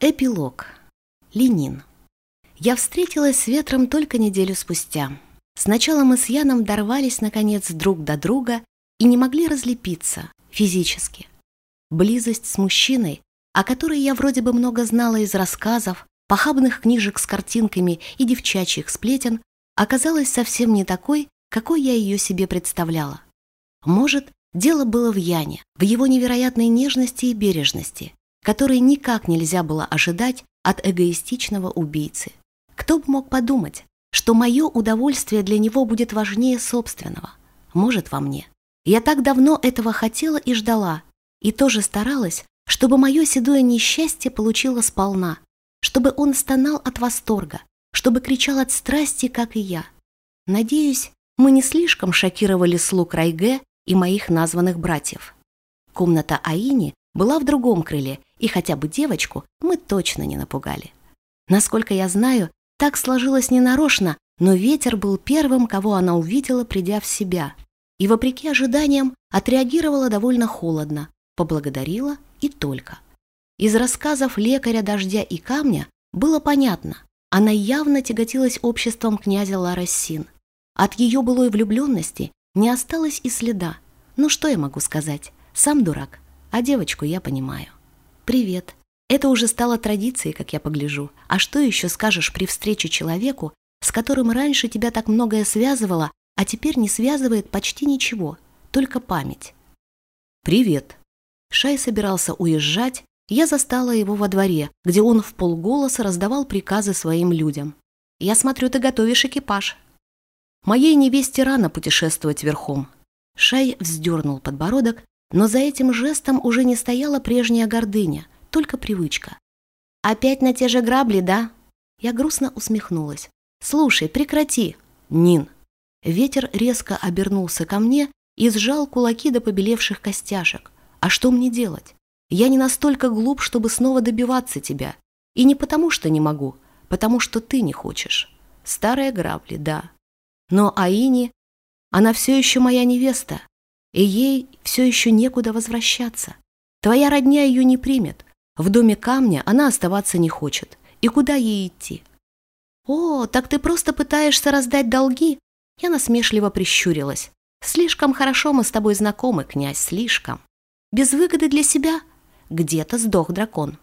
Эпилог. Ленин. Я встретилась с ветром только неделю спустя. Сначала мы с Яном дорвались, наконец, друг до друга и не могли разлепиться физически. Близость с мужчиной, о которой я вроде бы много знала из рассказов, похабных книжек с картинками и девчачьих сплетен, оказалась совсем не такой, какой я ее себе представляла. Может, дело было в Яне, в его невероятной нежности и бережности, который никак нельзя было ожидать от эгоистичного убийцы. Кто бы мог подумать, что мое удовольствие для него будет важнее собственного? Может, во мне. Я так давно этого хотела и ждала, и тоже старалась, чтобы мое седое несчастье получило сполна, чтобы он стонал от восторга, чтобы кричал от страсти, как и я. Надеюсь, мы не слишком шокировали слуг Райге и моих названных братьев. Комната Аини была в другом крыле, и хотя бы девочку мы точно не напугали. Насколько я знаю, так сложилось ненарочно, но ветер был первым, кого она увидела, придя в себя. И, вопреки ожиданиям, отреагировала довольно холодно, поблагодарила и только. Из рассказов лекаря «Дождя и камня» было понятно, она явно тяготилась обществом князя Ларассин. От ее былой влюбленности не осталось и следа. Ну что я могу сказать? Сам дурак, а девочку я понимаю. «Привет». Это уже стало традицией, как я погляжу. А что еще скажешь при встрече человеку, с которым раньше тебя так многое связывало, а теперь не связывает почти ничего, только память? «Привет». Шай собирался уезжать, я застала его во дворе, где он в полголоса раздавал приказы своим людям. «Я смотрю, ты готовишь экипаж». «Моей невесте рано путешествовать верхом». Шай вздернул подбородок, но за этим жестом уже не стояла прежняя гордыня, только привычка. «Опять на те же грабли, да?» Я грустно усмехнулась. «Слушай, прекрати!» «Нин!» Ветер резко обернулся ко мне и сжал кулаки до побелевших костяшек. «А что мне делать? Я не настолько глуп, чтобы снова добиваться тебя. И не потому, что не могу, потому что ты не хочешь. Старые грабли, да. Но Аини, она все еще моя невеста, и ей все еще некуда возвращаться. Твоя родня ее не примет. В доме камня она оставаться не хочет. И куда ей идти? О, так ты просто пытаешься раздать долги? Я насмешливо прищурилась. Слишком хорошо мы с тобой знакомы, князь, слишком. Без выгоды для себя? Где-то сдох дракон.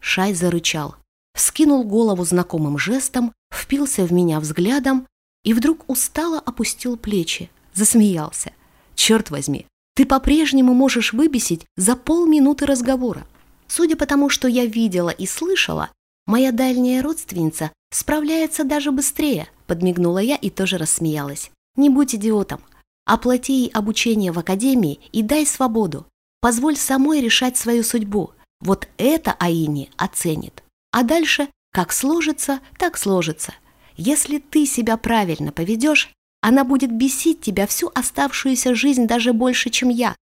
Шай зарычал, скинул голову знакомым жестом, впился в меня взглядом и вдруг устало опустил плечи, засмеялся. Черт возьми, ты по-прежнему можешь выбесить за полминуты разговора. Судя по тому, что я видела и слышала, моя дальняя родственница справляется даже быстрее, подмигнула я и тоже рассмеялась. Не будь идиотом. Оплати ей обучение в академии и дай свободу. Позволь самой решать свою судьбу. Вот это Аини оценит. А дальше, как сложится, так сложится. Если ты себя правильно поведешь, она будет бесить тебя всю оставшуюся жизнь даже больше, чем я.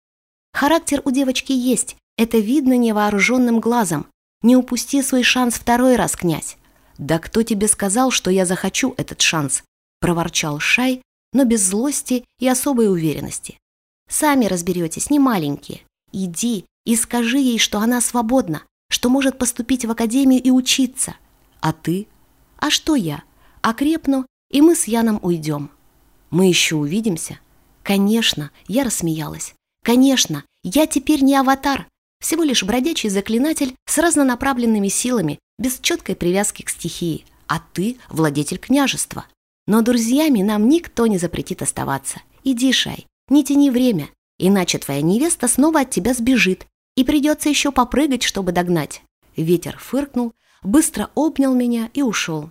Характер у девочки есть, это видно невооруженным глазом. Не упусти свой шанс второй раз, князь. Да кто тебе сказал, что я захочу этот шанс? Проворчал Шай, но без злости и особой уверенности. Сами разберетесь, не маленькие. Иди и скажи ей, что она свободна, что может поступить в академию и учиться. А ты? А что я? Окрепну, и мы с Яном уйдем. Мы еще увидимся? Конечно, я рассмеялась. Конечно, я теперь не аватар, всего лишь бродячий заклинатель с разнонаправленными силами, без четкой привязки к стихии, а ты – владетель княжества. Но друзьями нам никто не запретит оставаться. Иди, Шай, не тяни время, иначе твоя невеста снова от тебя сбежит, и придется еще попрыгать, чтобы догнать. Ветер фыркнул, быстро обнял меня и ушел.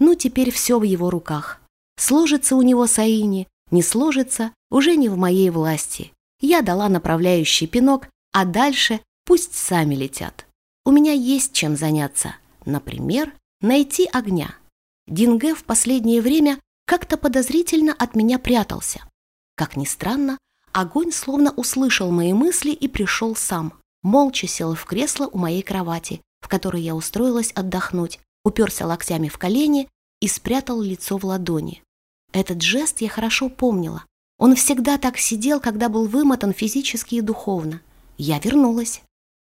Ну, теперь все в его руках. Сложится у него Саини, не сложится, уже не в моей власти. Я дала направляющий пинок, а дальше пусть сами летят. У меня есть чем заняться. Например, найти огня. Динге в последнее время как-то подозрительно от меня прятался. Как ни странно, огонь словно услышал мои мысли и пришел сам. Молча сел в кресло у моей кровати, в которой я устроилась отдохнуть, уперся локтями в колени и спрятал лицо в ладони. Этот жест я хорошо помнила. Он всегда так сидел, когда был вымотан физически и духовно. Я вернулась.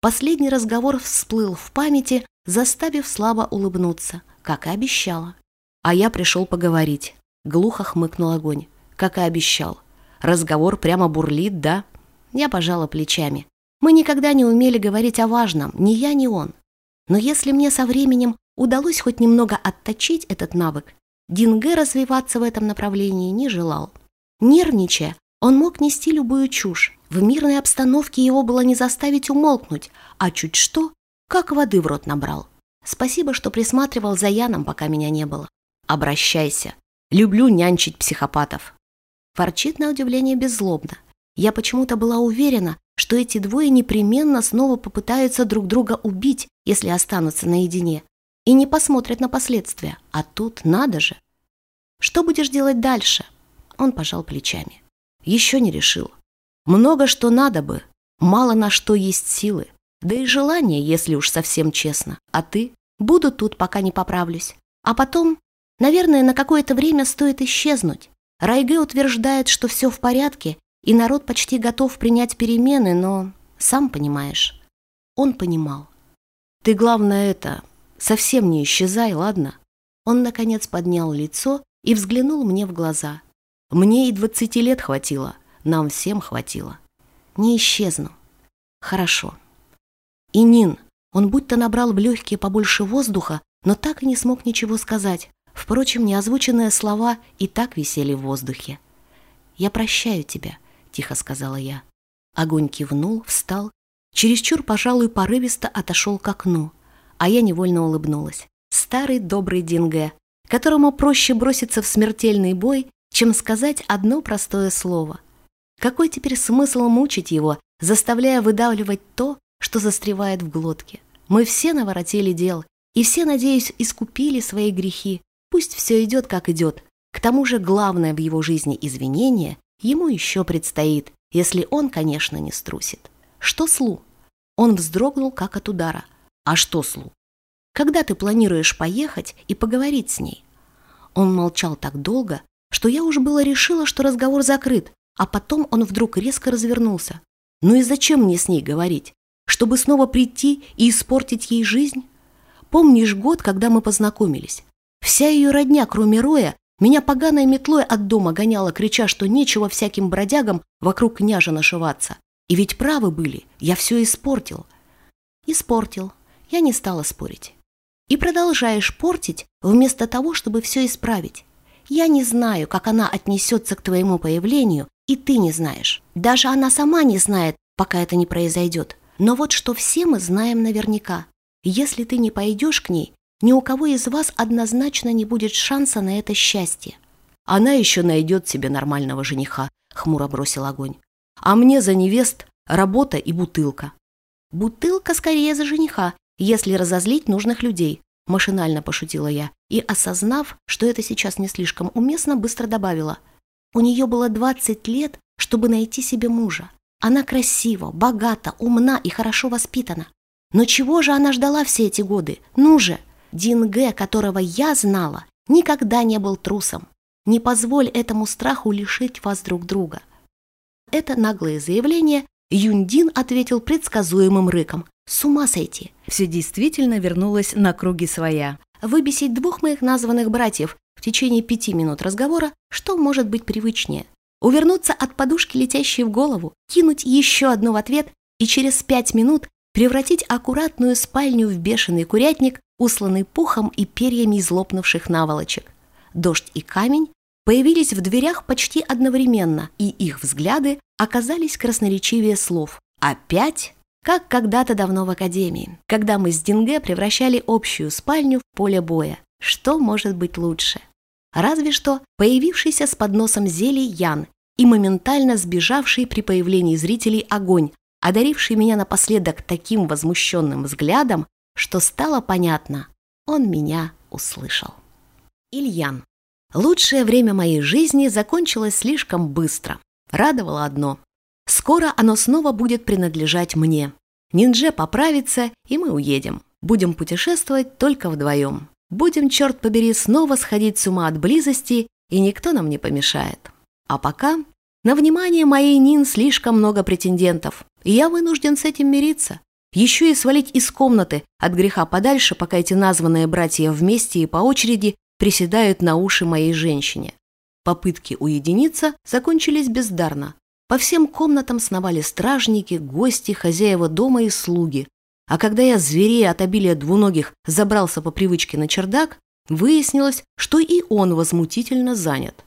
Последний разговор всплыл в памяти, заставив слабо улыбнуться, как и обещала. А я пришел поговорить. Глухо хмыкнул огонь, как и обещал. Разговор прямо бурлит, да? Я пожала плечами. Мы никогда не умели говорить о важном, ни я, ни он. Но если мне со временем удалось хоть немного отточить этот навык, Динге развиваться в этом направлении не желал. Нервничая, он мог нести любую чушь. В мирной обстановке его было не заставить умолкнуть, а чуть что, как воды в рот набрал. Спасибо, что присматривал за Яном, пока меня не было. Обращайся. Люблю нянчить психопатов. Ворчит на удивление беззлобно. Я почему-то была уверена, что эти двое непременно снова попытаются друг друга убить, если останутся наедине, и не посмотрят на последствия. А тут надо же. Что будешь делать дальше? Он пожал плечами. Еще не решил. Много что надо бы, мало на что есть силы. Да и желание, если уж совсем честно. А ты? Буду тут, пока не поправлюсь. А потом, наверное, на какое-то время стоит исчезнуть. Райге утверждает, что все в порядке, и народ почти готов принять перемены, но, сам понимаешь, он понимал. Ты, главное, это, совсем не исчезай, ладно? Он, наконец, поднял лицо и взглянул мне в глаза. Мне и двадцати лет хватило, нам всем хватило. Не исчезну. Хорошо. И Нин, он будто набрал в легкие побольше воздуха, но так и не смог ничего сказать. Впрочем, неозвученные слова и так висели в воздухе. «Я прощаю тебя», тихо сказала я. Огонь кивнул, встал, чересчур, пожалуй, порывисто отошел к окну, а я невольно улыбнулась. Старый добрый Динге, которому проще броситься в смертельный бой, чем сказать одно простое слово. Какой теперь смысл мучить его, заставляя выдавливать то, что застревает в глотке? Мы все наворотили дел, и все, надеюсь, искупили свои грехи. Пусть все идет, как идет. К тому же главное в его жизни извинение Ему еще предстоит, если он, конечно, не струсит. Что Слу? Он вздрогнул, как от удара. А что Слу? Когда ты планируешь поехать и поговорить с ней? Он молчал так долго, что я уже было решила, что разговор закрыт, а потом он вдруг резко развернулся. Ну и зачем мне с ней говорить? Чтобы снова прийти и испортить ей жизнь? Помнишь год, когда мы познакомились? Вся ее родня, кроме Роя, меня поганой метлой от дома гоняла, крича, что нечего всяким бродягам вокруг княжа нашиваться. И ведь правы были, я все испортил. Испортил. Я не стала спорить. И продолжаешь портить, вместо того, чтобы все исправить. Я не знаю, как она отнесется к твоему появлению, и ты не знаешь. Даже она сама не знает, пока это не произойдет. Но вот что все мы знаем наверняка. Если ты не пойдешь к ней, ни у кого из вас однозначно не будет шанса на это счастье. Она еще найдет себе нормального жениха, хмуро бросил огонь. А мне за невест работа и бутылка. Бутылка скорее за жениха, если разозлить нужных людей, машинально пошутила я и, осознав, что это сейчас не слишком уместно, быстро добавила. У нее было 20 лет, чтобы найти себе мужа. Она красива, богата, умна и хорошо воспитана. Но чего же она ждала все эти годы? Ну же! Динге, которого я знала, никогда не был трусом. Не позволь этому страху лишить вас друг друга. Это наглое заявление Юндин ответил предсказуемым рыком. С ума сойти. Все действительно вернулось на круги своя. Выбесить двух моих названных братьев в течение пяти минут разговора, что может быть привычнее? Увернуться от подушки, летящей в голову, кинуть еще одну в ответ и через пять минут превратить аккуратную спальню в бешеный курятник, усланный пухом и перьями из лопнувших наволочек. Дождь и камень появились в дверях почти одновременно, и их взгляды оказались красноречивее слов. Опять? Как когда-то давно в академии, когда мы с Динге превращали общую спальню в поле боя. Что может быть лучше? Разве что появившийся с подносом зелий Ян и моментально сбежавший при появлении зрителей огонь, одаривший меня напоследок таким возмущенным взглядом, что стало понятно, он меня услышал. Ильян. Лучшее время моей жизни закончилось слишком быстро. Радовало одно. Скоро оно снова будет принадлежать мне. Ниндже поправится, и мы уедем. Будем путешествовать только вдвоем. Будем, черт побери, снова сходить с ума от близости, и никто нам не помешает. А пока на внимание моей Нин слишком много претендентов, и я вынужден с этим мириться. еще и свалить из комнаты от греха подальше, пока эти названные братья вместе и по очереди приседают на уши моей женщине. Попытки уединиться закончились бездарно. По всем комнатам сновали стражники, гости, хозяева дома и слуги. А когда я, зверея от обилия двуногих, забрался по привычке на чердак, выяснилось, что и он возмутительно занят.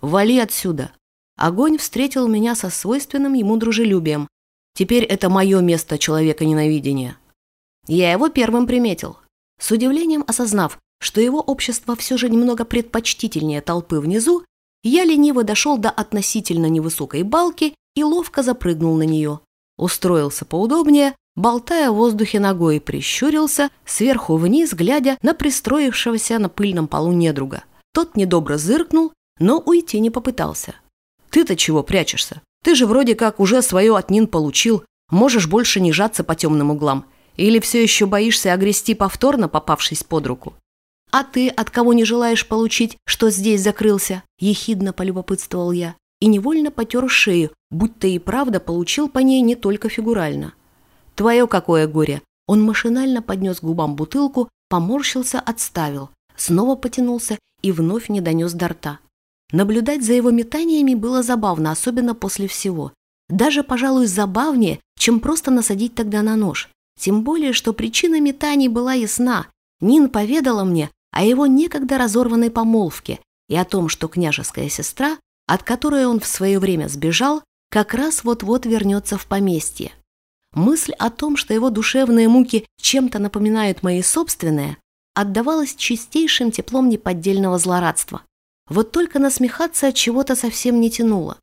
«Вали отсюда!» Огонь встретил меня со свойственным ему дружелюбием. Теперь это мое место человека ненавидения. Я его первым приметил. С удивлением осознав, что его общество все же немного предпочтительнее толпы внизу, я лениво дошел до относительно невысокой балки и ловко запрыгнул на нее. Устроился поудобнее, болтая в воздухе ногой, прищурился, сверху вниз, глядя на пристроившегося на пыльном полу недруга. Тот недобро зыркнул, но уйти не попытался. «Ты-то чего прячешься? Ты же вроде как уже свое от Нин получил, можешь больше не жаться по темным углам. Или все еще боишься огрести повторно, попавшись под руку?» «А ты от кого не желаешь получить, что здесь закрылся?» – ехидно полюбопытствовал я и невольно потер шею, будто и правда получил по ней не только фигурально. «Твое какое горе!» Он машинально поднес губам бутылку, поморщился, отставил, снова потянулся и вновь не донес до рта. Наблюдать за его метаниями было забавно, особенно после всего. Даже, пожалуй, забавнее, чем просто насадить тогда на нож. Тем более, что причина метаний была ясна. Нин поведала мне, о его некогда разорванной помолвке и о том, что княжеская сестра, от которой он в свое время сбежал, как раз вот-вот вернется в поместье. Мысль о том, что его душевные муки чем-то напоминают мои собственные, отдавалась чистейшим теплом неподдельного злорадства. Вот только насмехаться от чего-то совсем не тянуло.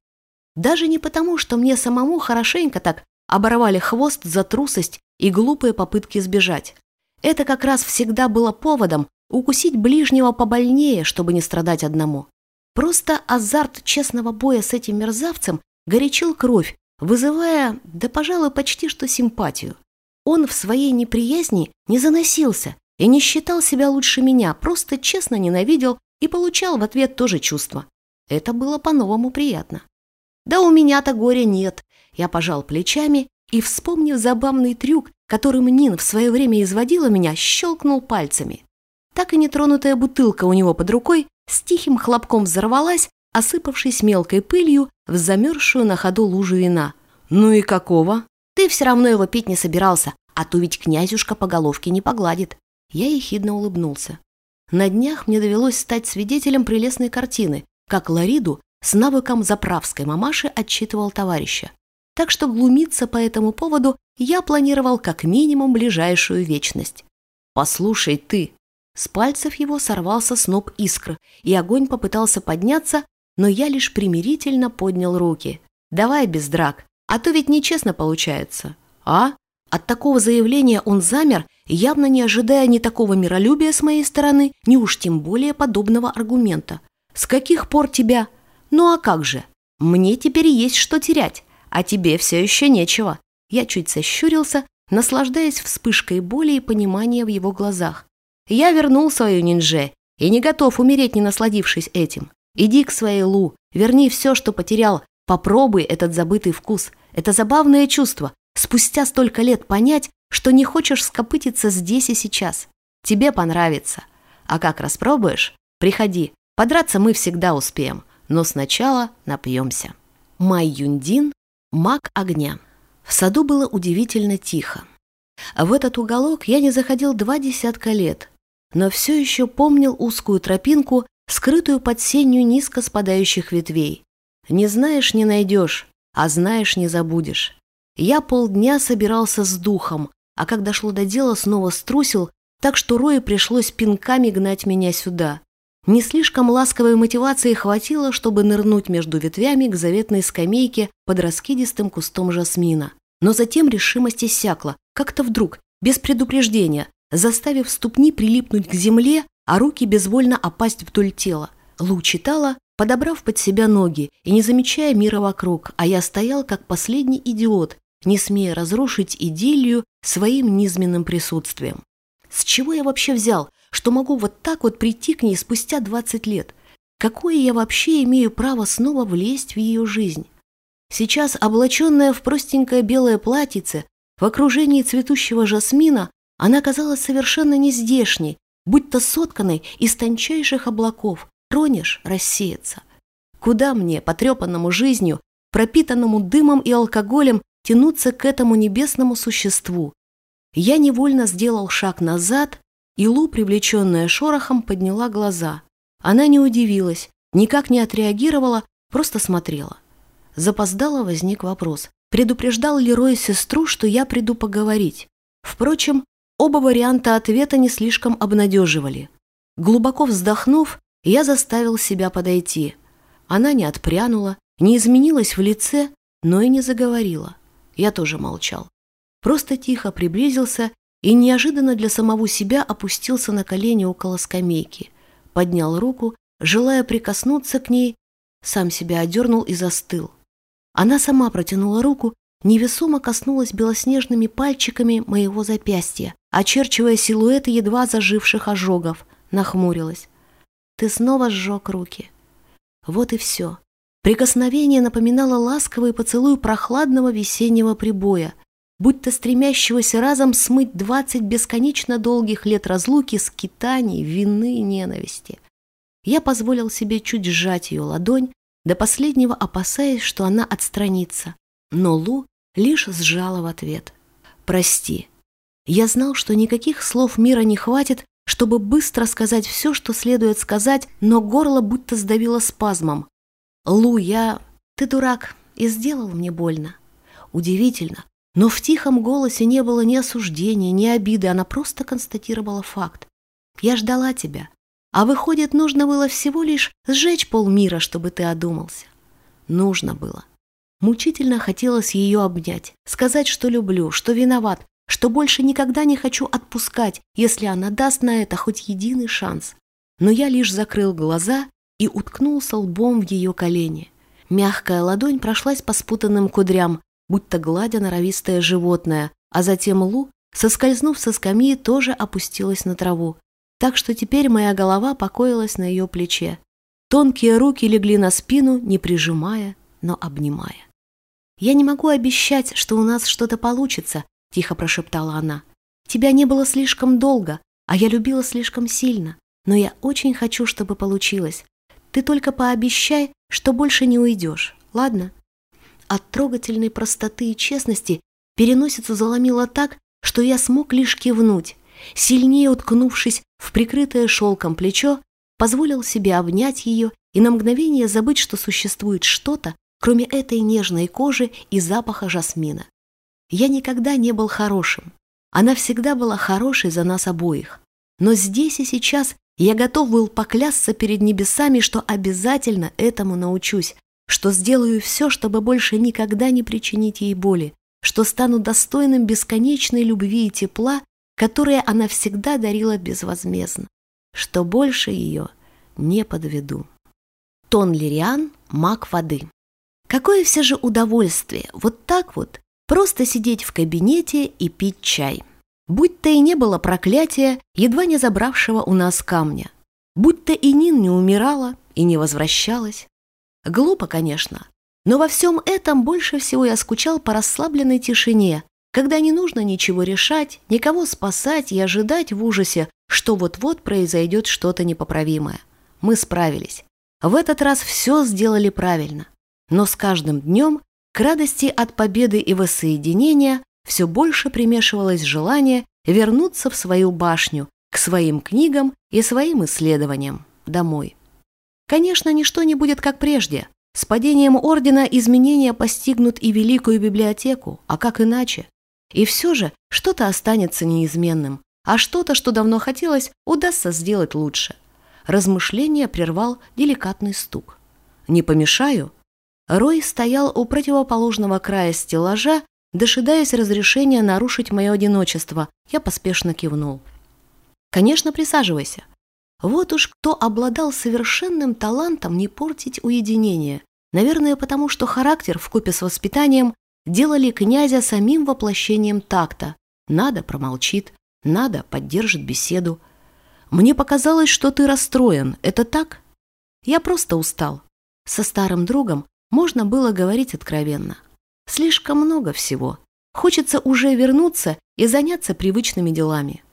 Даже не потому, что мне самому хорошенько так оборвали хвост за трусость и глупые попытки сбежать. Это как раз всегда было поводом, Укусить ближнего побольнее, чтобы не страдать одному. Просто азарт честного боя с этим мерзавцем горячил кровь, вызывая, да, пожалуй, почти что симпатию. Он в своей неприязни не заносился и не считал себя лучше меня, просто честно ненавидел и получал в ответ тоже чувство. Это было по-новому приятно. Да у меня-то горя нет. Я пожал плечами и, вспомнив забавный трюк, которым Нин в свое время изводила меня, щелкнул пальцами. Так и нетронутая бутылка у него под рукой с тихим хлопком взорвалась, осыпавшись мелкой пылью в замерзшую на ходу лужу вина. «Ну и какого?» «Ты все равно его пить не собирался, а то ведь князюшка по головке не погладит». Я ехидно улыбнулся. На днях мне довелось стать свидетелем прелестной картины, как Лариду с навыком заправской мамаши отчитывал товарища. Так что глумиться по этому поводу я планировал как минимум ближайшую вечность. «Послушай ты», с пальцев его сорвался сноп искр, и огонь попытался подняться, но я лишь примирительно поднял руки. «Давай без драк, а то ведь нечестно получается». «А?» От такого заявления он замер, явно не ожидая ни такого миролюбия с моей стороны, ни уж тем более подобного аргумента. «С каких пор тебя?» «Ну а как же? Мне теперь есть что терять, а тебе все еще нечего». Я чуть сощурился, наслаждаясь вспышкой боли и понимания в его глазах. Я вернул свою ниндже и не готов умереть, не насладившись этим. Иди к своей Лу, верни все, что потерял, попробуй этот забытый вкус. Это забавное чувство. Спустя столько лет понять, что не хочешь скопытиться здесь и сейчас. Тебе понравится. А как распробуешь, приходи. Подраться мы всегда успеем, но сначала напьемся. Май Юндин, маг огня. В саду было удивительно тихо. В этот уголок я не заходил два десятка лет, но все еще помнил узкую тропинку, скрытую под сенью низко спадающих ветвей. Не знаешь – не найдешь, а знаешь – не забудешь. Я полдня собирался с духом, а когда шло до дела, снова струсил, так что Рое пришлось пинками гнать меня сюда. Не слишком ласковой мотивации хватило, чтобы нырнуть между ветвями к заветной скамейке под раскидистым кустом жасмина. Но затем решимость иссякла, как-то вдруг, без предупреждения, заставив ступни прилипнуть к земле, а руки безвольно опасть вдоль тела. Лу читала, подобрав под себя ноги и не замечая мира вокруг, а я стоял как последний идиот, не смея разрушить идиллию своим низменным присутствием. С чего я вообще взял, что могу вот так вот прийти к ней спустя 20 лет? Какое я вообще имею право снова влезть в ее жизнь? Сейчас, облаченная в простенькое белое платьице, В окружении цветущего жасмина она казалась совершенно нездешней, будто сотканной из тончайших облаков. Тронешь – рассеется. Куда мне, потрепанному жизнью, пропитанному дымом и алкоголем, тянуться к этому небесному существу? Я невольно сделал шаг назад, и Лу, привлеченная шорохом, подняла глаза. Она не удивилась, никак не отреагировала, просто смотрела. Запоздало возник вопрос. Предупреждал ли Рой сестру, что я приду поговорить? Впрочем, оба варианта ответа не слишком обнадеживали. Глубоко вздохнув, я заставил себя подойти. Она не отпрянула, не изменилась в лице, но и не заговорила. Я тоже молчал. Просто тихо приблизился и неожиданно для самого себя опустился на колени около скамейки. Поднял руку, желая прикоснуться к ней, сам себя одернул и застыл. Она сама протянула руку, невесомо коснулась белоснежными пальчиками моего запястья, очерчивая силуэты едва заживших ожогов, нахмурилась. «Ты снова сжег руки». Вот и все. Прикосновение напоминало ласковый поцелуй прохладного весеннего прибоя, будто стремящегося разом смыть двадцать бесконечно долгих лет разлуки, скитаний, вины и ненависти. Я позволил себе чуть сжать ее ладонь, до последнего опасаясь, что она отстранится. Но Лу лишь сжала в ответ. «Прости. Я знал, что никаких слов мира не хватит, чтобы быстро сказать все, что следует сказать, но горло будто сдавило спазмом. Лу, я... Ты дурак и сделал мне больно. Удивительно, но в тихом голосе не было ни осуждения, ни обиды, она просто констатировала факт. Я ждала тебя, а выходит, нужно было всего лишь сжечь полмира, чтобы ты одумался. Нужно было. Мучительно хотелось ее обнять, сказать, что люблю, что виноват, что больше никогда не хочу отпускать, если она даст на это хоть единый шанс. Но я лишь закрыл глаза и уткнулся лбом в ее колени. Мягкая ладонь прошлась по спутанным кудрям, будто гладя норовистое животное, а затем Лу, соскользнув со скамьи, тоже опустилась на траву так что теперь моя голова покоилась на ее плече. Тонкие руки легли на спину, не прижимая, но обнимая. «Я не могу обещать, что у нас что-то получится», — тихо прошептала она. «Тебя не было слишком долго, а я любила слишком сильно, но я очень хочу, чтобы получилось. Ты только пообещай, что больше не уйдешь, ладно?» От трогательной простоты и честности переносицу заломило так, что я смог лишь кивнуть сильнее уткнувшись в прикрытое шелком плечо, позволил себе обнять ее и на мгновение забыть, что существует что-то, кроме этой нежной кожи и запаха жасмина. Я никогда не был хорошим. Она всегда была хорошей за нас обоих. Но здесь и сейчас я готов был поклясться перед небесами, что обязательно этому научусь, что сделаю все, чтобы больше никогда не причинить ей боли, что стану достойным бесконечной любви и тепла, которые она всегда дарила безвозмездно, что больше ее не подведу. Тон Лириан – маг воды. Какое все же удовольствие вот так вот просто сидеть в кабинете и пить чай. Будь то и не было проклятия, едва не забравшего у нас камня. Будь то и Нин не умирала и не возвращалась. Глупо, конечно, но во всем этом больше всего я скучал по расслабленной тишине, когда не нужно ничего решать, никого спасать и ожидать в ужасе, что вот-вот произойдет что-то непоправимое. Мы справились. В этот раз все сделали правильно. Но с каждым днем к радости от победы и воссоединения все больше примешивалось желание вернуться в свою башню, к своим книгам и своим исследованиям, домой. Конечно, ничто не будет как прежде. С падением ордена изменения постигнут и великую библиотеку, а как иначе? И все же что-то останется неизменным, а что-то, что давно хотелось, удастся сделать лучше. Размышление прервал деликатный стук. «Не помешаю?» Рой стоял у противоположного края стеллажа, дожидаясь разрешения нарушить мое одиночество. Я поспешно кивнул. «Конечно, присаживайся. Вот уж кто обладал совершенным талантом не портить уединение. Наверное, потому что характер вкупе с воспитанием делали князя самим воплощением такта. Надо промолчит, надо поддержит беседу. Мне показалось, что ты расстроен. Это так? Я просто устал. Со старым другом можно было говорить откровенно. Слишком много всего. Хочется уже вернуться и заняться привычными делами.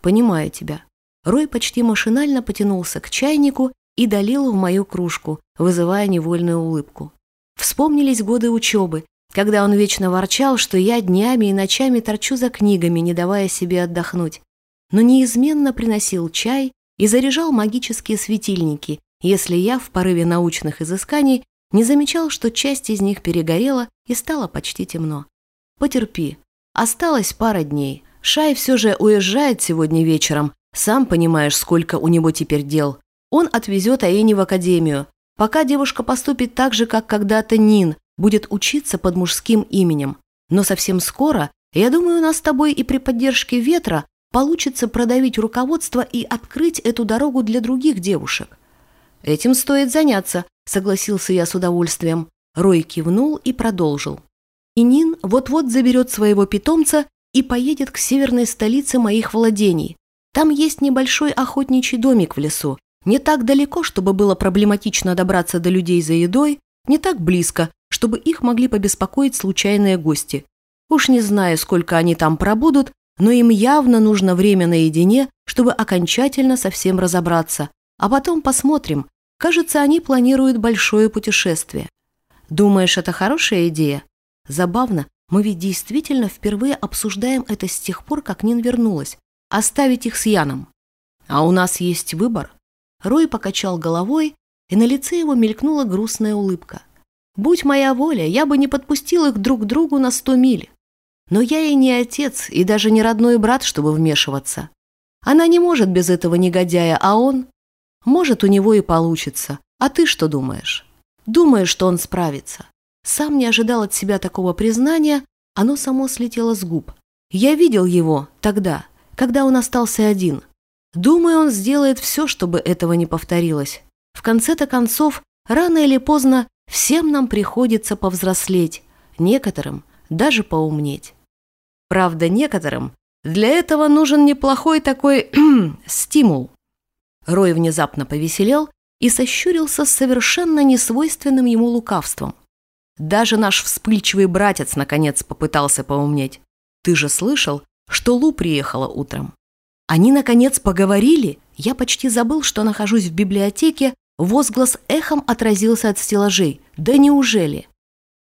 Понимаю тебя. Рой почти машинально потянулся к чайнику и долил в мою кружку, вызывая невольную улыбку. Вспомнились годы учебы, когда он вечно ворчал, что я днями и ночами торчу за книгами, не давая себе отдохнуть, но неизменно приносил чай и заряжал магические светильники, если я в порыве научных изысканий не замечал, что часть из них перегорела и стало почти темно. Потерпи. Осталось пара дней. Шай все же уезжает сегодня вечером. Сам понимаешь, сколько у него теперь дел. Он отвезет Аэни в академию. Пока девушка поступит так же, как когда-то Нин, будет учиться под мужским именем. Но совсем скоро, я думаю, у нас с тобой и при поддержке ветра получится продавить руководство и открыть эту дорогу для других девушек. Этим стоит заняться, согласился я с удовольствием. Рой кивнул и продолжил. И Нин вот-вот заберет своего питомца и поедет к северной столице моих владений. Там есть небольшой охотничий домик в лесу. Не так далеко, чтобы было проблематично добраться до людей за едой, не так близко, чтобы их могли побеспокоить случайные гости. Уж не знаю, сколько они там пробудут, но им явно нужно время наедине, чтобы окончательно со всем разобраться. А потом посмотрим. Кажется, они планируют большое путешествие. Думаешь, это хорошая идея? Забавно, мы ведь действительно впервые обсуждаем это с тех пор, как Нин вернулась. Оставить их с Яном. А у нас есть выбор. Рой покачал головой, и на лице его мелькнула грустная улыбка. Будь моя воля, я бы не подпустил их друг к другу на сто миль. Но я и не отец, и даже не родной брат, чтобы вмешиваться. Она не может без этого негодяя, а он... Может, у него и получится. А ты что думаешь? Думаешь, что он справится. Сам не ожидал от себя такого признания, оно само слетело с губ. Я видел его тогда, когда он остался один. Думаю, он сделает все, чтобы этого не повторилось. В конце-то концов, рано или поздно всем нам приходится повзрослеть, некоторым даже поумнеть. Правда, некоторым для этого нужен неплохой такой стимул. Рой внезапно повеселел и сощурился с совершенно несвойственным ему лукавством. Даже наш вспыльчивый братец наконец попытался поумнеть. Ты же слышал, что Лу приехала утром? Они наконец поговорили? Я почти забыл, что нахожусь в библиотеке. Возглас эхом отразился от стеллажей. Да неужели?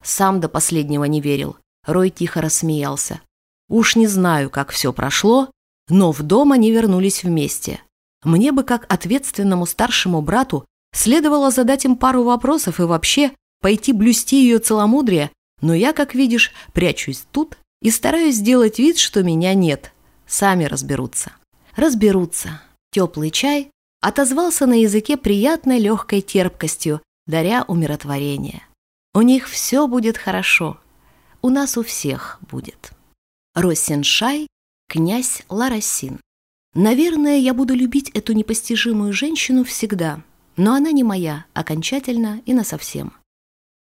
Сам до последнего не верил. Рой тихо рассмеялся. Уж не знаю, как все прошло, но в дом они вернулись вместе. Мне бы, как ответственному старшему брату, следовало задать им пару вопросов и вообще пойти блюсти ее целомудрие, но я, как видишь, прячусь тут и стараюсь сделать вид, что меня нет. Сами разберутся. Разберутся. Теплый чай отозвался на языке приятной легкой терпкостью, даря умиротворение. У них все будет хорошо. У нас у всех будет. Росиншай, князь Ларасин. Наверное, я буду любить эту непостижимую женщину всегда, но она не моя, окончательно и насовсем.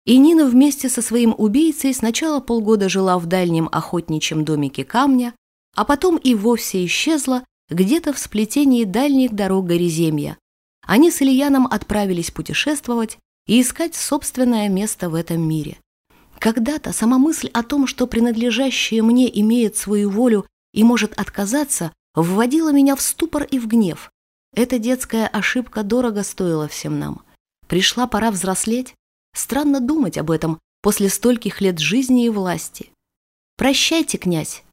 И Нина вместе со своим убийцей сначала полгода жила в дальнем охотничьем домике камня, а потом и вовсе исчезла где-то в сплетении дальних дорог Гориземья. Они с Ильяном отправились путешествовать и искать собственное место в этом мире. Когда-то сама мысль о том, что принадлежащее мне имеет свою волю и может отказаться, вводила меня в ступор и в гнев. Эта детская ошибка дорого стоила всем нам. Пришла пора взрослеть. Странно думать об этом после стольких лет жизни и власти. «Прощайте, князь!»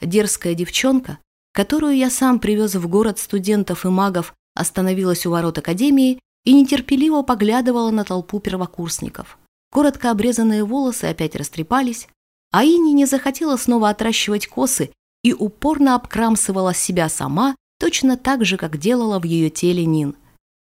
Дерзкая девчонка, которую я сам привез в город студентов и магов, остановилась у ворот академии и нетерпеливо поглядывала на толпу первокурсников. Коротко обрезанные волосы опять растрепались, а Ини не захотела снова отращивать косы и упорно обкрамсывала себя сама, точно так же, как делала в ее теле Нин.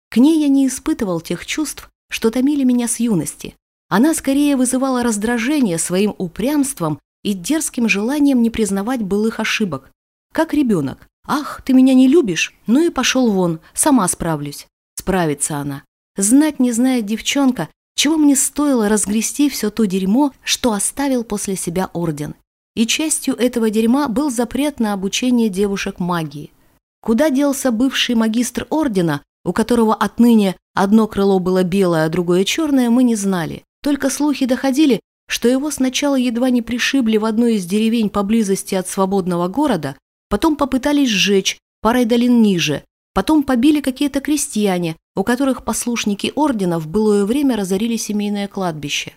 К ней я не испытывал тех чувств, что томили меня с юности. Она скорее вызывала раздражение своим упрямством и дерзким желанием не признавать былых ошибок. Как ребенок. «Ах, ты меня не любишь? Ну и пошел вон, сама справлюсь». Справится она. Знать не знает девчонка, чего мне стоило разгрести все то дерьмо, что оставил после себя орден. И частью этого дерьма был запрет на обучение девушек магии. Куда делся бывший магистр ордена, у которого отныне одно крыло было белое, а другое черное, мы не знали. Только слухи доходили, что его сначала едва не пришибли в одной из деревень поблизости от свободного города, потом попытались сжечь парой долин ниже, потом побили какие-то крестьяне, у которых послушники ордена в былое время разорили семейное кладбище.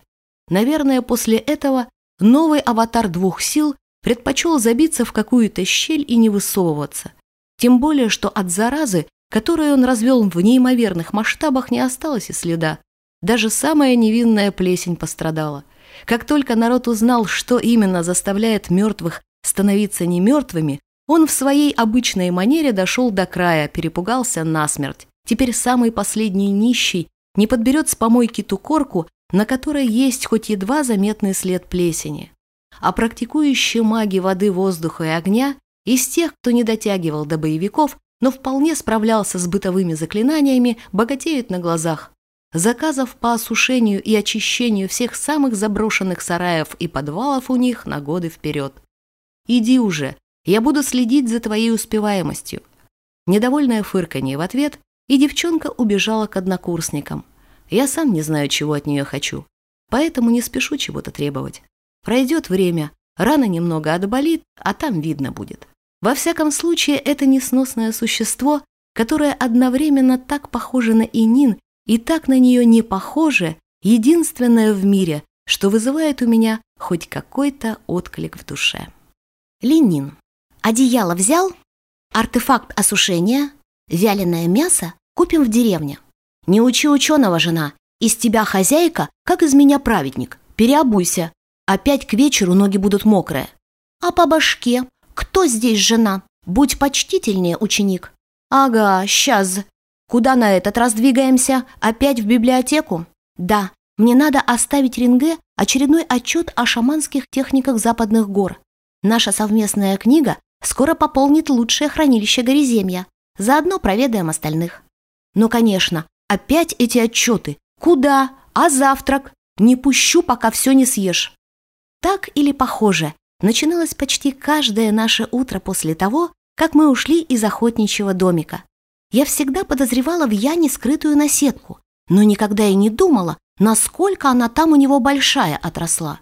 Наверное, после этого новый аватар двух сил предпочел забиться в какую-то щель и не высовываться. Тем более, что от заразы, которую он развел в неимоверных масштабах, не осталось и следа. Даже самая невинная плесень пострадала. Как только народ узнал, что именно заставляет мертвых становиться не мертвыми, он в своей обычной манере дошел до края, перепугался насмерть. Теперь самый последний нищий не подберет с помойки ту корку, на которой есть хоть едва заметный след плесени. А практикующие маги воды, воздуха и огня из тех, кто не дотягивал до боевиков, но вполне справлялся с бытовыми заклинаниями, богатеют на глазах. Заказов по осушению и очищению всех самых заброшенных сараев и подвалов у них на годы вперед. «Иди уже, я буду следить за твоей успеваемостью». Недовольное фырканье в ответ, и девчонка убежала к однокурсникам. Я сам не знаю, чего от нее хочу, поэтому не спешу чего-то требовать. Пройдет время, рана немного отболит, а там видно будет. Во всяком случае, это несносное существо, которое одновременно так похоже на Инин и так на нее не похоже, единственное в мире, что вызывает у меня хоть какой-то отклик в душе. Ленин. Одеяло взял? Артефакт осушения? Вяленое мясо купим в деревне. Не учи ученого, жена. Из тебя хозяйка, как из меня праведник. Переобуйся. Опять к вечеру ноги будут мокрые. А по башке? Кто здесь жена? Будь почтительнее, ученик. Ага, сейчас. Куда на этот раз двигаемся? Опять в библиотеку? Да, мне надо оставить Ринге очередной отчет о шаманских техниках западных гор. Наша совместная книга скоро пополнит лучшее хранилище Гориземья. Заодно проведаем остальных. Но, конечно, опять эти отчеты. Куда? А завтрак? Не пущу, пока все не съешь. Так или похоже, начиналось почти каждое наше утро после того, как мы ушли из охотничьего домика. Я всегда подозревала в Яне скрытую наседку, но никогда и не думала, насколько она там у него большая отросла.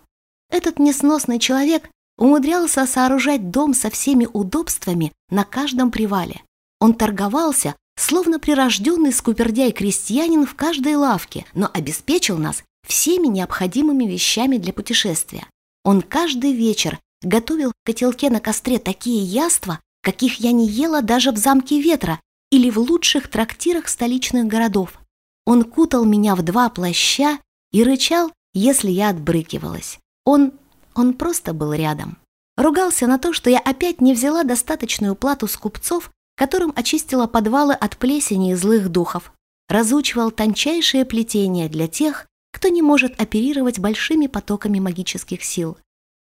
Этот несносный человек умудрялся сооружать дом со всеми удобствами на каждом привале. Он торговался, словно прирожденный скупердяй-крестьянин в каждой лавке, но обеспечил нас всеми необходимыми вещами для путешествия. Он каждый вечер готовил в котелке на костре такие яства, каких я не ела даже в замке ветра или в лучших трактирах столичных городов. Он кутал меня в два плаща и рычал, если я отбрыкивалась. Он... он просто был рядом. Ругался на то, что я опять не взяла достаточную плату с купцов, которым очистила подвалы от плесени и злых духов. Разучивал тончайшие плетения для тех, кто не может оперировать большими потоками магических сил.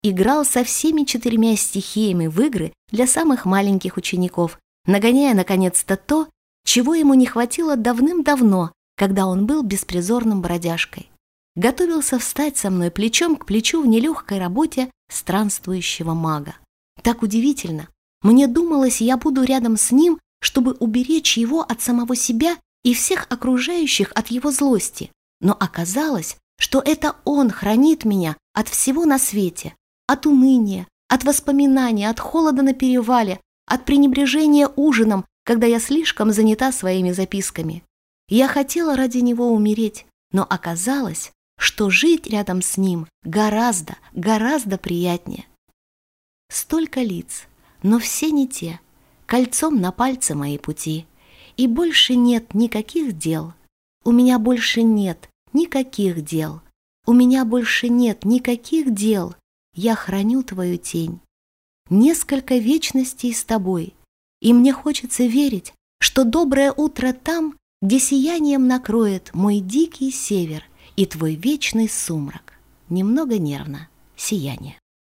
Играл со всеми четырьмя стихиями в игры для самых маленьких учеников, нагоняя наконец-то то, чего ему не хватило давным-давно, когда он был беспризорным бродяжкой. Готовился встать со мной плечом к плечу в нелегкой работе странствующего мага. Так удивительно. Мне думалось, я буду рядом с ним, чтобы уберечь его от самого себя и всех окружающих от его злости. Но оказалось, что это он хранит меня от всего на свете, от уныния, от воспоминаний, от холода на перевале, от пренебрежения ужином, когда я слишком занята своими записками. Я хотела ради него умереть, но оказалось, что жить рядом с ним гораздо, гораздо приятнее. Столько лиц, но все не те, кольцом на пальце мои пути. И больше нет никаких дел. У меня больше нет никаких дел. У меня больше нет никаких дел. Я храню твою тень несколько вечностей с тобой, и мне хочется верить, что доброе утро там, где сиянием накроет мой дикий север и твой вечный сумрак. Немного нервно. Сияние.